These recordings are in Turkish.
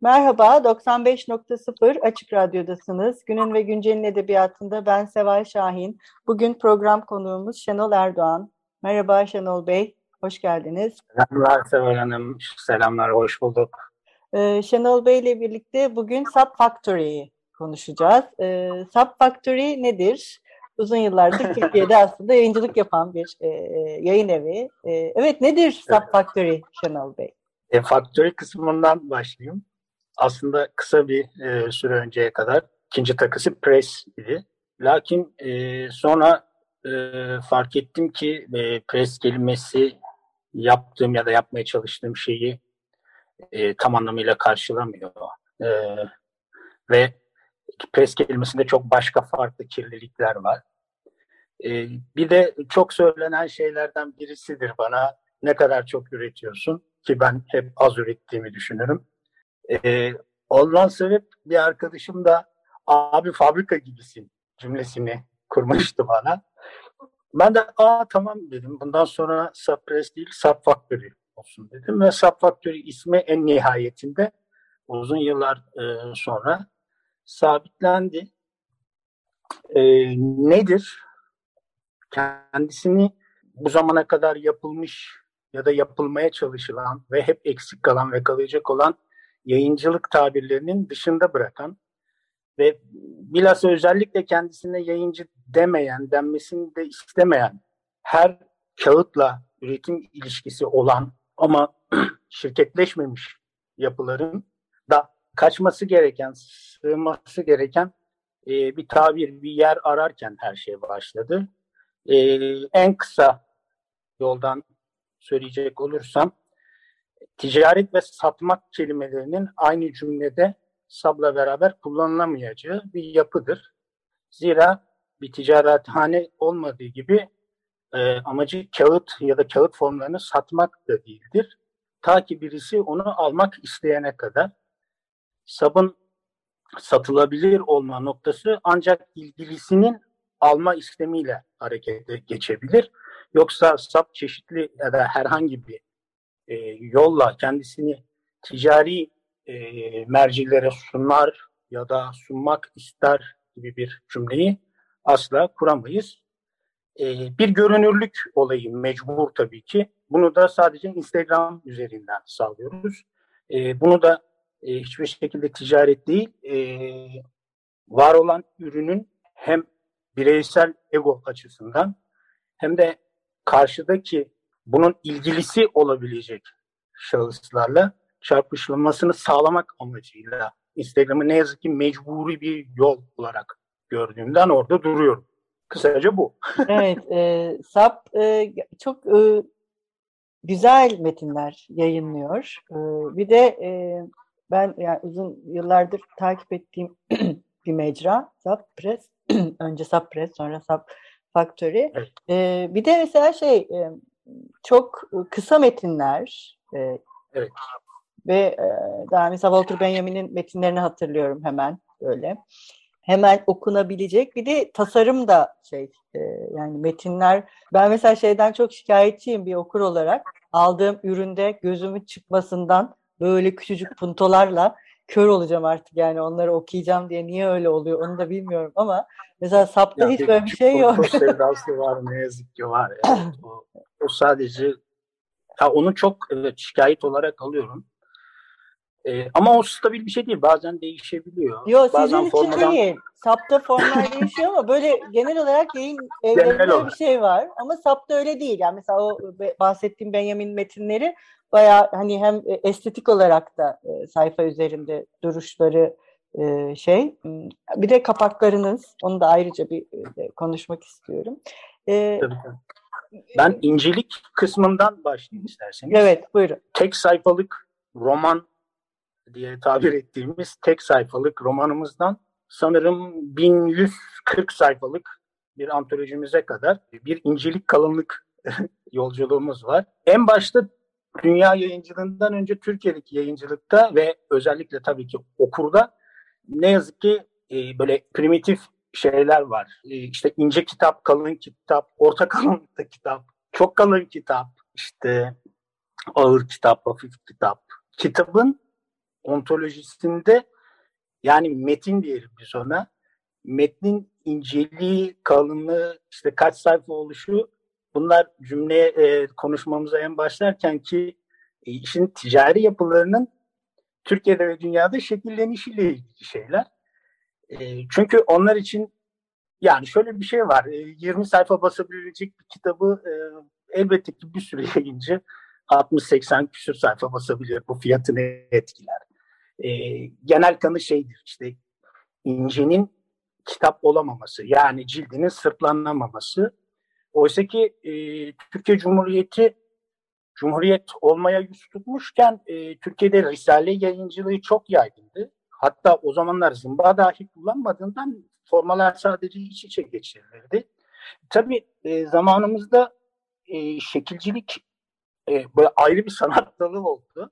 Merhaba, 95.0 Açık Radyo'dasınız. Günün ve Güncel'in edebiyatında ben Seval Şahin. Bugün program konuğumuz Şenol Erdoğan. Merhaba Şenol Bey, hoş geldiniz. Selamlar Seval Hanım, selamlar, hoş bulduk. Ee, Şenol Bey ile birlikte bugün Sub Factory'yi konuşacağız. Ee, Sub Factory nedir? Uzun yıllardır Türkiye'de aslında yayıncılık yapan bir e, yayın evi. E, evet nedir Sub Factory Şenol Bey? E, Factory kısmından başlayayım. Aslında kısa bir e, süre önceye kadar ikinci takısı Press idi. Lakin e, sonra e, fark ettim ki e, Press kelimesi yaptığım ya da yapmaya çalıştığım şeyi e, tam anlamıyla karşılamıyor. E, ve pres kelimesinde çok başka farklı kirlilikler var. E, bir de çok söylenen şeylerden birisidir bana ne kadar çok üretiyorsun ki ben hep az ürettiğimi düşünürüm. E, ondan sebep bir arkadaşım da abi fabrika gibisin cümlesini kurmuştu bana. Ben de aa tamam dedim. Bundan sonra Subpress değil Sub Factory olsun dedim ve Sub Factory ismi en nihayetinde uzun yıllar e, sonra sabitlendi. E, nedir? Kendisini bu zamana kadar yapılmış ya da yapılmaya çalışılan ve hep eksik kalan ve kalacak olan yayıncılık tabirlerinin dışında bırakan ve bilhassa özellikle kendisine yayıncı demeyen, denmesini de istemeyen her kağıtla üretim ilişkisi olan ama şirketleşmemiş yapıların da kaçması gereken, sığması gereken e, bir tabir, bir yer ararken her şey başladı. E, en kısa yoldan söyleyecek olursam, ticaret ve satmak kelimelerinin aynı cümlede sabla beraber kullanılamayacağı bir yapıdır. Zira bir ticarethane olmadığı gibi e, amacı kağıt ya da kağıt formlarını satmak da değildir. Ta ki birisi onu almak isteyene kadar sabın satılabilir olma noktası ancak ilgilisinin alma istemiyle harekete geçebilir. Yoksa sap çeşitli ya da herhangi bir e, yolla kendisini ticari e, mercilere sunar ya da sunmak ister gibi bir cümleyi asla kuramayız. E, bir görünürlük olayı mecbur tabii ki. Bunu da sadece Instagram üzerinden sağlıyoruz. E, bunu da e, hiçbir şekilde ticaret değil, e, var olan ürünün hem bireysel ego açısından hem de karşıdaki bunun ilgilisi olabilecek şahıslarla çarpışılmasını sağlamak amacıyla Instagram'ı ne yazık ki mecburi bir yol olarak gördüğümden orada duruyorum. Kısaca bu. evet, e, SAP e, çok e, güzel metinler yayınlıyor. E, bir de e, ben yani uzun yıllardır takip ettiğim bir mecra SAP Press. Önce SAP Press, sonra SAP Factory. Evet. E, bir de mesela şey e, çok kısa metinler. E, evet. Ve e, daha mesela Walter Benjamin'in metinlerini hatırlıyorum hemen böyle hemen okunabilecek. Bir de tasarım da şey e, yani metinler. Ben mesela şeyden çok şikayetçiyim bir okur olarak. Aldığım üründe gözümün çıkmasından böyle küçücük puntolarla kör olacağım artık yani onları okuyacağım diye niye öyle oluyor onu da bilmiyorum ama mesela SAP'ta ya hiç böyle bir şey yok. sevdası var ne yazık ki var. Yani. o, o sadece ya onu çok evet, şikayet olarak alıyorum. E, ama o stabil bir şey değil. Bazen değişebiliyor. Yok sizin için formadan... değil. SAP'ta formlar değişiyor ama böyle genel olarak yayın evlerinde bir şey var. Ama SAP'ta öyle değil. Yani mesela o bahsettiğim Benjamin metinleri baya hani hem estetik olarak da e, sayfa üzerinde duruşları e, şey. Bir de kapaklarınız, onu da ayrıca bir e, konuşmak istiyorum. E, tabii, tabii. Ben incelik kısmından başlayayım isterseniz. Evet, buyurun. Tek sayfalık roman diye tabir ettiğimiz tek sayfalık romanımızdan sanırım 1140 sayfalık bir antolojimize kadar bir incelik kalınlık yolculuğumuz var. En başta dünya yayıncılığından önce Türkiye'deki yayıncılıkta ve özellikle tabii ki okurda ne yazık ki e, böyle primitif şeyler var. E, işte ince kitap, kalın kitap, orta kalınlıkta kitap, çok kalın kitap, işte ağır kitap, hafif kitap. Kitabın ontolojisinde yani metin diyelim biz ona. Metnin inceliği, kalınlığı, işte kaç sayfa oluşu bunlar cümleye e, konuşmamıza en başlarken ki e, işin ticari yapılarının Türkiye'de ve dünyada şekillenişiyle ilgili şeyler. E, çünkü onlar için yani şöyle bir şey var. E, 20 sayfa basabilecek bir kitabı e, elbette ki bir süre yayınca 60-80 küsur sayfa basabilir. Bu fiyatını etkiler. E, genel kanı şeydir işte incenin kitap olamaması yani cildinin sırtlanamaması. Oysa ki e, Türkiye Cumhuriyeti Cumhuriyet olmaya yüz tutmuşken e, Türkiye'de Risale yayıncılığı çok yaygındı. Hatta o zamanlar zımba dahi kullanmadığından formalar sadece iç içe geçirilirdi. Tabii e, zamanımızda e, şekilcilik e, böyle ayrı bir sanat dalı oldu.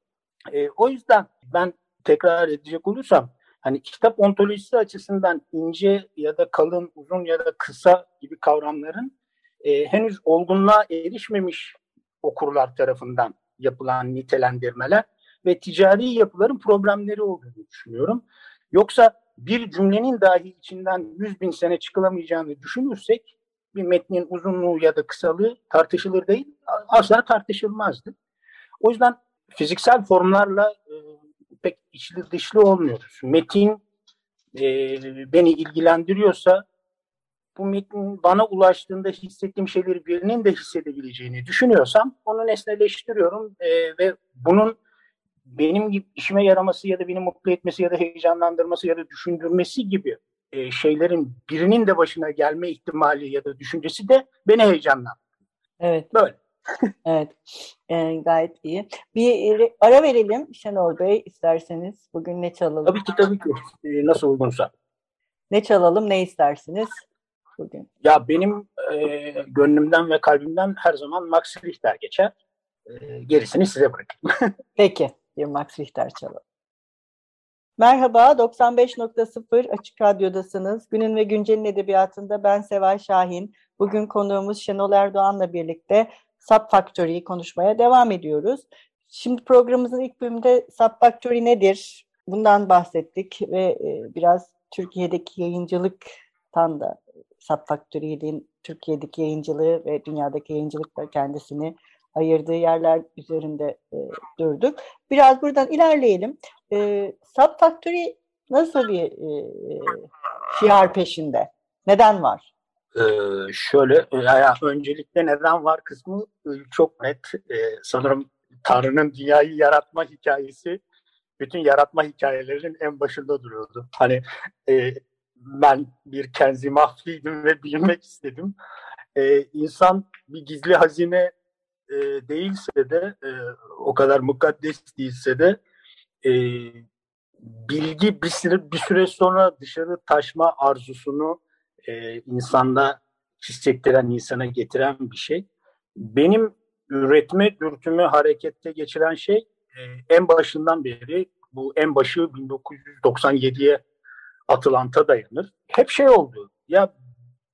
E, o yüzden ben tekrar edecek olursam hani kitap ontolojisi açısından ince ya da kalın, uzun ya da kısa gibi kavramların e, henüz olgunluğa erişmemiş okurlar tarafından yapılan nitelendirmeler ve ticari yapıların problemleri olduğunu düşünüyorum. Yoksa bir cümlenin dahi içinden 100 bin sene çıkılamayacağını düşünürsek bir metnin uzunluğu ya da kısalığı tartışılır değil, asla tartışılmazdı. O yüzden fiziksel formlarla e, pek içli dışlı olmuyoruz. Metin e, beni ilgilendiriyorsa bu metnin bana ulaştığında hissettiğim şeyleri birinin de hissedebileceğini düşünüyorsam onu nesneleştiriyorum e, ve bunun benim gibi işime yaraması ya da beni mutlu etmesi ya da heyecanlandırması ya da düşündürmesi gibi e, şeylerin birinin de başına gelme ihtimali ya da düşüncesi de beni heyecanlandırıyor. Evet. Böyle. evet. E, gayet iyi. Bir ara verelim Şenol Bey isterseniz. Bugün ne çalalım? Tabii ki tabii ki. E, nasıl uygunsa. Ne çalalım, ne istersiniz bugün? Ya benim e, gönlümden ve kalbimden her zaman Max Richter geçer. E, gerisini size bırakayım. Peki bir Max Richter çalalım. Merhaba, 95.0 Açık Radyo'dasınız. Günün ve Güncel'in edebiyatında ben Seval Şahin. Bugün konuğumuz Şenol Erdoğan'la birlikte Sub Factory'yi konuşmaya devam ediyoruz. Şimdi programımızın ilk bölümünde Sub Factory nedir? Bundan bahsettik ve e, biraz Türkiye'deki yayıncılıktan da Sub Türkiye'deki yayıncılığı ve dünyadaki yayıncılıkla kendisini ayırdığı yerler üzerinde e, durduk. Biraz buradan ilerleyelim. E, Sub nasıl bir e, şiar peşinde? Neden var? Ee, şöyle, yani öncelikle neden var kısmı e, çok net. Ee, sanırım Tanrı'nın dünyayı yaratma hikayesi bütün yaratma hikayelerinin en başında duruyordu. Hani e, ben bir kenzi mahfiydim ve bilmek istedim. Ee, insan bir gizli hazine e, değilse de e, o kadar mukaddes değilse de e, bilgi bir süre, bir süre sonra dışarı taşma arzusunu e, insanda hissettiren, insana getiren bir şey. Benim üretme dürtümü harekette geçiren şey e, en başından beri bu en başı 1997'ye Atlanta dayanır. Hep şey oldu. Ya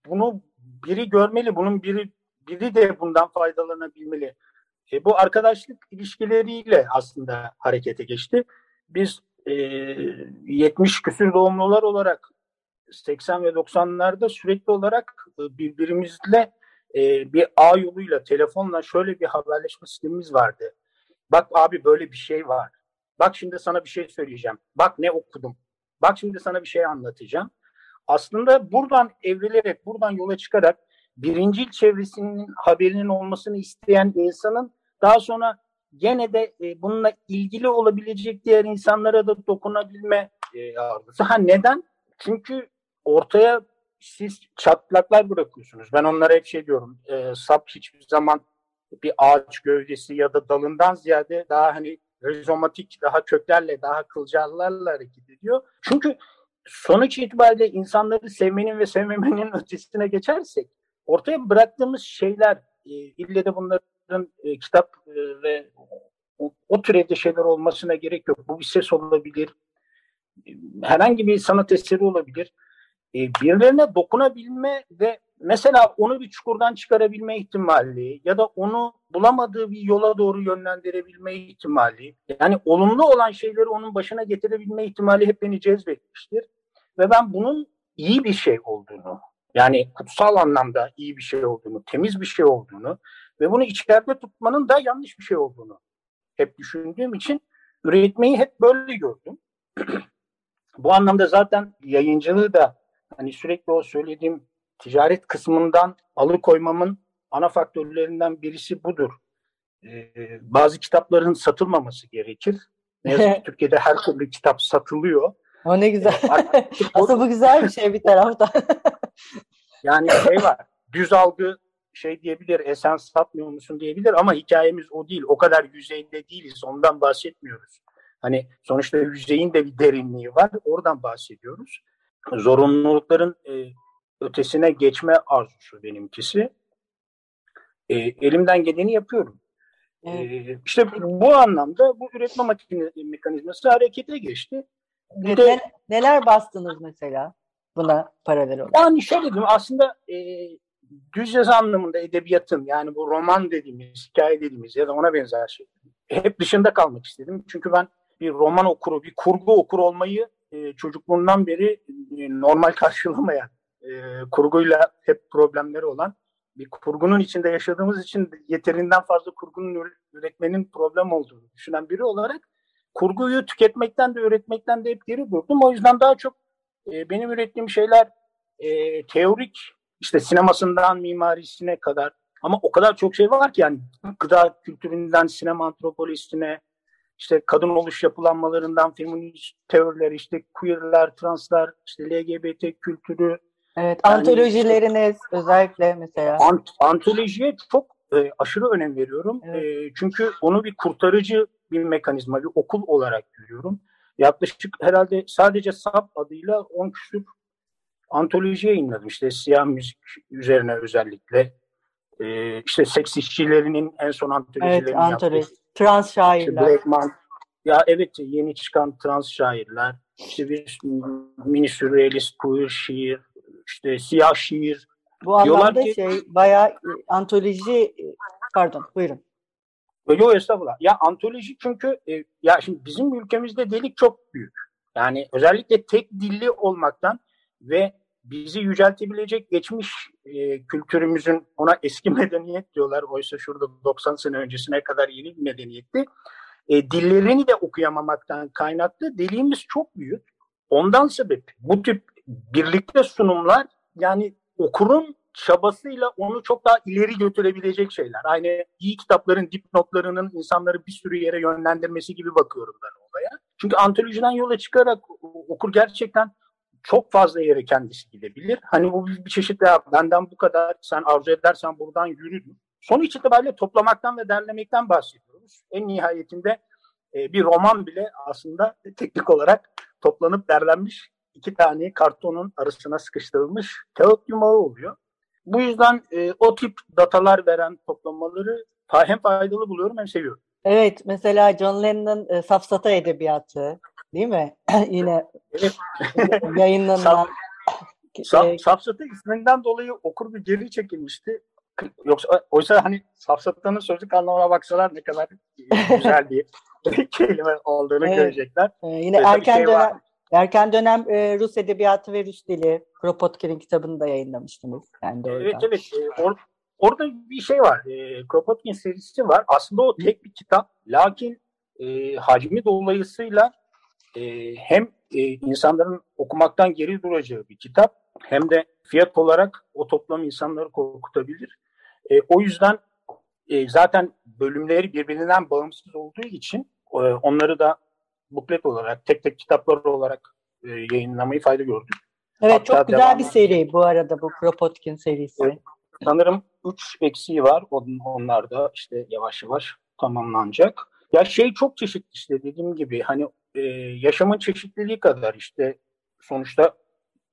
bunu biri görmeli, bunun biri biri de bundan faydalanabilmeli. E, bu arkadaşlık ilişkileriyle aslında harekete geçti. Biz e, 70 küsür doğumlular olarak 80 ve 90'larda sürekli olarak e, birbirimizle e, bir ağ yoluyla, telefonla şöyle bir haberleşme sistemimiz vardı. Bak abi böyle bir şey var. Bak şimdi sana bir şey söyleyeceğim. Bak ne okudum. Bak şimdi sana bir şey anlatacağım. Aslında buradan evrilerek, buradan yola çıkarak birincil çevresinin haberinin olmasını isteyen insanın daha sonra gene de e, bununla ilgili olabilecek diğer insanlara da dokunabilme e, algısı. Ha neden? Çünkü ortaya siz çatlaklar bırakıyorsunuz. Ben onlara hep şey diyorum. E, sap hiçbir zaman bir ağaç gövdesi ya da dalından ziyade daha hani rizomatik, daha köklerle, daha kılcallarla hareket ediyor. Çünkü sonuç itibariyle insanları sevmenin ve sevmemenin ötesine geçersek ortaya bıraktığımız şeyler e, ille de bunların e, kitap e, ve o, o türevde şeyler olmasına gerek yok. Bu bir ses olabilir. Herhangi bir sanat eseri olabilir. E, birilerine dokunabilme ve mesela onu bir çukurdan çıkarabilme ihtimali ya da onu bulamadığı bir yola doğru yönlendirebilme ihtimali yani olumlu olan şeyleri onun başına getirebilme ihtimali hep beni cezbetmiştir. Ve ben bunun iyi bir şey olduğunu yani kutsal anlamda iyi bir şey olduğunu, temiz bir şey olduğunu ve bunu içeride tutmanın da yanlış bir şey olduğunu hep düşündüğüm için üretmeyi hep böyle gördüm. Bu anlamda zaten yayıncılığı da hani sürekli o söylediğim ticaret kısmından alıkoymamın ana faktörlerinden birisi budur. Ee, bazı kitapların satılmaması gerekir. Ne yazık ki Türkiye'de her türlü kitap satılıyor. O ne güzel. Ee, Aslında bu güzel bir şey bir taraftan. yani şey var, düz algı şey diyebilir, esen satmıyor musun diyebilir ama hikayemiz o değil. O kadar yüzeyde değiliz, ondan bahsetmiyoruz. Hani sonuçta yüzeyin de bir derinliği var, oradan bahsediyoruz. Zorunlulukların e, ötesine geçme arzusu benimkisi. E, elimden geleni yapıyorum. Evet. E, işte bu anlamda bu üretme makine, mekanizması harekete geçti. Bir de, neler bastınız mesela buna paralel olarak? Yani şöyle diyeyim aslında e, düz yazı anlamında edebiyatın yani bu roman dediğimiz, hikaye dediğimiz ya da ona benzer şey hep dışında kalmak istedim. Çünkü ben bir roman okuru, bir kurgu okuru olmayı e, çocukluğundan beri e, normal karşılamayan e, kurguyla hep problemleri olan bir kurgunun içinde yaşadığımız için yeterinden fazla kurgunun üretmenin problem olduğunu düşünen biri olarak kurguyu tüketmekten de üretmekten de hep geri durdum. O yüzden daha çok e, benim ürettiğim şeyler e, teorik işte sinemasından mimarisine kadar ama o kadar çok şey var ki yani gıda kültüründen sinema antropolojisine işte kadın oluş yapılanmalarından feminist teoriler işte queerler, translar, işte LGBT kültürü, Evet, yani, antolojileriniz özellikle mesela. Ant, antolojiye çok e, aşırı önem veriyorum. Evet. E, çünkü onu bir kurtarıcı bir mekanizma, bir okul olarak görüyorum. Yaklaşık herhalde sadece SAP adıyla 10 küsur antoloji yayınladım. İşte siyah müzik üzerine özellikle. E, işte seks işçilerinin en son antolojilerini evet, antoloji. yaptım. Trans şairler. İşte Blackman, ya evet yeni çıkan trans şairler. İşte bir mini sürrealist queer şiir, işte siyah şiir. Bu anlamda ki, şey bayağı e, antoloji e, pardon buyurun. Yok estağfurullah. Ya antoloji çünkü e, ya şimdi bizim ülkemizde delik çok büyük. Yani özellikle tek dilli olmaktan ve bizi yüceltebilecek geçmiş e, kültürümüzün ona eski medeniyet diyorlar. Oysa şurada 90 sene öncesine kadar yeni bir medeniyetti. E, dillerini de okuyamamaktan kaynaklı deliğimiz çok büyük. Ondan sebep bu tip birlikte sunumlar yani okurun çabasıyla onu çok daha ileri götürebilecek şeyler. Aynı iyi kitapların dipnotlarının insanları bir sürü yere yönlendirmesi gibi bakıyorum ben olaya. Çünkü antolojiden yola çıkarak okur gerçekten çok fazla yere kendisi gidebilir. Hani bu bir çeşit ya benden bu kadar sen arzu edersen buradan yürü. Sonuç itibariyle toplamaktan ve derlemekten bahsediyoruz. En nihayetinde e, bir roman bile aslında teknik olarak toplanıp derlenmiş iki tane kartonun arasına sıkıştırılmış kağıt yumağı oluyor. Bu yüzden e, o tip datalar veren toplamaları hem faydalı buluyorum hem seviyorum. Evet, mesela John Lennon'ın e, Safsata Edebiyatı değil mi? Yine yayınlanan. Saf, e, Safsata isminden dolayı okur bir geri çekilmişti. Yoksa oysa hani Safsata'nın sözlük anlamına baksalar ne kadar güzel bir kelime olduğunu evet. görecekler. Ee, yine Mesela erken şey dönem. Erken dönem e, Rus Edebiyatı ve Rus Dili Kropotkin'in kitabını da yayınlamıştınız. Yani evet evet. E, or, orada bir şey var. E, Kropotkin serisi var. Aslında o tek bir kitap. Lakin e, hacmi dolayısıyla e, hem e, insanların okumaktan geri duracağı bir kitap hem de fiyat olarak o toplam insanları korkutabilir. E, o yüzden e, zaten bölümleri birbirinden bağımsız olduğu için e, onları da buklet olarak, tek tek kitaplar olarak e, yayınlamayı fayda gördük. Evet Hatta çok güzel bir seri bu arada bu Kropotkin serisi. Evet, sanırım 3 eksiği var. Onlar da işte yavaş yavaş tamamlanacak. Ya şey çok çeşitli işte dediğim gibi hani e, yaşamın çeşitliliği kadar işte sonuçta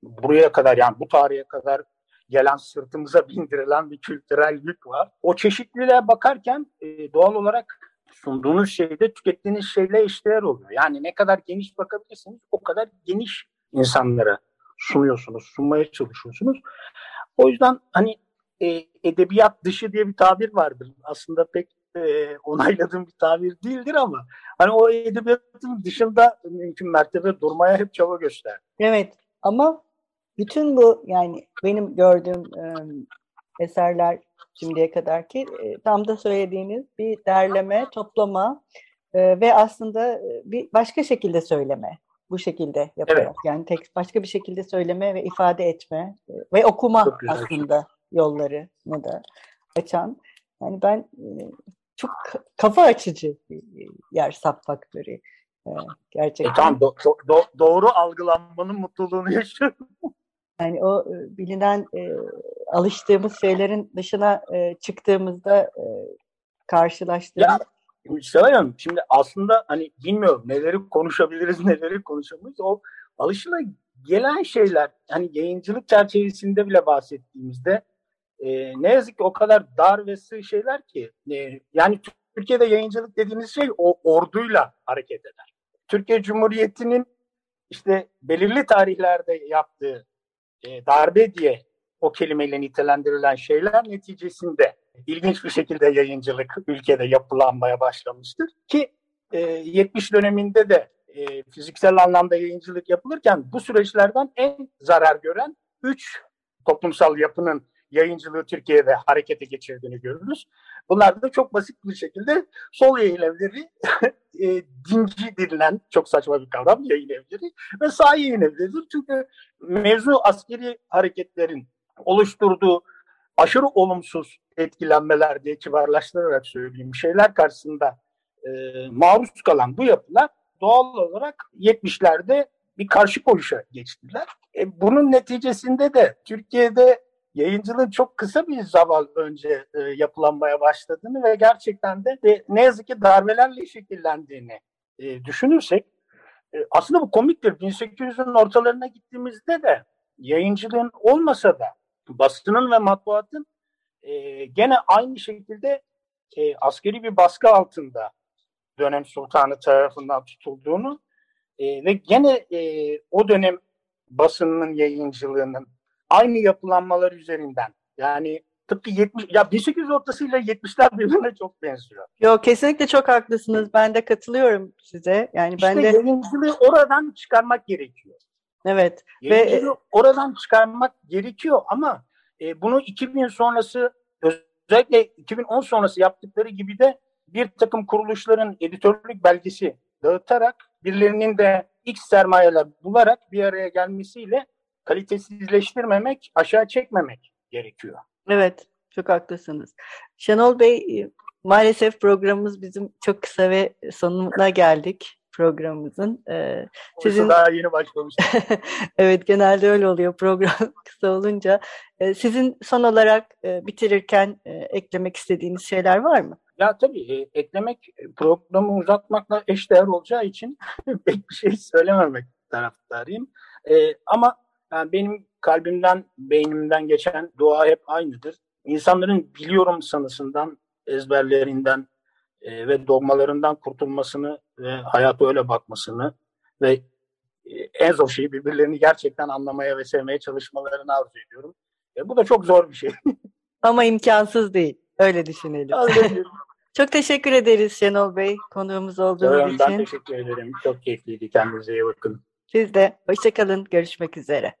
buraya kadar yani bu tarihe kadar gelen sırtımıza bindirilen bir kültürel yük var. O çeşitliliğe bakarken e, doğal olarak sunduğunuz şeyde tükettiğiniz şeyle eşdeğer oluyor. Yani ne kadar geniş bakabilirsiniz o kadar geniş insanlara sunuyorsunuz, sunmaya çalışıyorsunuz. O yüzden hani e, edebiyat dışı diye bir tabir vardır. Aslında pek e, onayladığım bir tabir değildir ama hani o edebiyatın dışında mümkün mertebe durmaya hep çaba göster. Evet ama bütün bu yani benim gördüğüm eserler şimdiye kadar ki e, tam da söylediğiniz bir derleme, toplama e, ve aslında bir başka şekilde söyleme bu şekilde yaparak evet. yani tek başka bir şekilde söyleme ve ifade etme e, ve okuma aslında yollarını da açan. Yani ben e, çok kafa açıcı bir yer sap faktörü. E, gerçekten. E tamam do, do, doğru algılanmanın mutluluğunu yaşıyorum. Yani o bilinen e, alıştığımız şeylerin dışına e, çıktığımızda e, karşılaştığımız Seray Hanım şimdi aslında hani bilmiyorum neleri konuşabiliriz neleri konuşamayız. O alışıla gelen şeyler hani yayıncılık çerçevesinde bile bahsettiğimizde e, ne yazık ki o kadar dar ve sığ şeyler ki e, yani Türkiye'de yayıncılık dediğimiz şey o orduyla hareket eder. Türkiye Cumhuriyeti'nin işte belirli tarihlerde yaptığı e, darbe diye o kelimeyle nitelendirilen şeyler neticesinde ilginç bir şekilde yayıncılık ülkede yapılanmaya başlamıştır. Ki e, 70 döneminde de e, fiziksel anlamda yayıncılık yapılırken bu süreçlerden en zarar gören 3 toplumsal yapının yayıncılığı Türkiye'de harekete geçirdiğini görürüz. Bunlar da çok basit bir şekilde sol yayın evleri, e, dinci denilen çok saçma bir kavram yayın evleri ve sağ yayın evleridir. Çünkü mevzu askeri hareketlerin oluşturduğu aşırı olumsuz etkilenmeler diye kibarlaştırarak söyleyeyim şeyler karşısında e, maruz kalan bu yapılar doğal olarak 70'lerde bir karşı koyuşa geçtiler. E, bunun neticesinde de Türkiye'de yayıncılığın çok kısa bir zaman önce e, yapılanmaya başladığını ve gerçekten de, de ne yazık ki darbelerle şekillendiğini e, düşünürsek e, aslında bu komiktir. 1800'ün ortalarına gittiğimizde de yayıncılığın olmasa da basının ve matbuatın e, gene aynı şekilde e, askeri bir baskı altında dönem sultanı tarafından tutulduğunu e, ve gene e, o dönem basınının yayıncılığının aynı yapılanmalar üzerinden yani tıpkı 70 ya 1800 ortasıyla 70'ler birbirine çok benziyor. Yok kesinlikle çok haklısınız. Ben de katılıyorum size. Yani işte ben de yayıncılığı oradan çıkarmak gerekiyor. Evet. Ve oradan çıkarmak gerekiyor ama e, bunu 2000 sonrası özellikle 2010 sonrası yaptıkları gibi de bir takım kuruluşların editörlük belgesi dağıtarak birilerinin de X sermayeler bularak bir araya gelmesiyle kalitesizleştirmemek, aşağı çekmemek gerekiyor. Evet, çok haklısınız. Şenol Bey, e, maalesef programımız bizim çok kısa ve sonuna geldik programımızın. Ee, sizin daha yeni başlamış. evet genelde öyle oluyor program kısa olunca. Ee, sizin son olarak e, bitirirken e, eklemek istediğiniz şeyler var mı? Ya tabii e, eklemek programı uzatmakla eşdeğer olacağı için pek bir şey söylememek taraftarıyım. E, ama yani benim kalbimden, beynimden geçen dua hep aynıdır. İnsanların biliyorum sanısından, ezberlerinden, e, ve dogmalarından kurtulmasını ve hayata öyle bakmasını ve e, en zor şeyi birbirlerini gerçekten anlamaya ve sevmeye çalışmalarını arzu ediyorum. E, bu da çok zor bir şey. Ama imkansız değil. Öyle düşünelim. çok teşekkür ederiz Şenol Bey konuğumuz olduğunuz evet, için. Ben teşekkür ederim. Çok keyifliydi. Kendinize iyi bakın. Siz de. Hoşçakalın. Görüşmek üzere.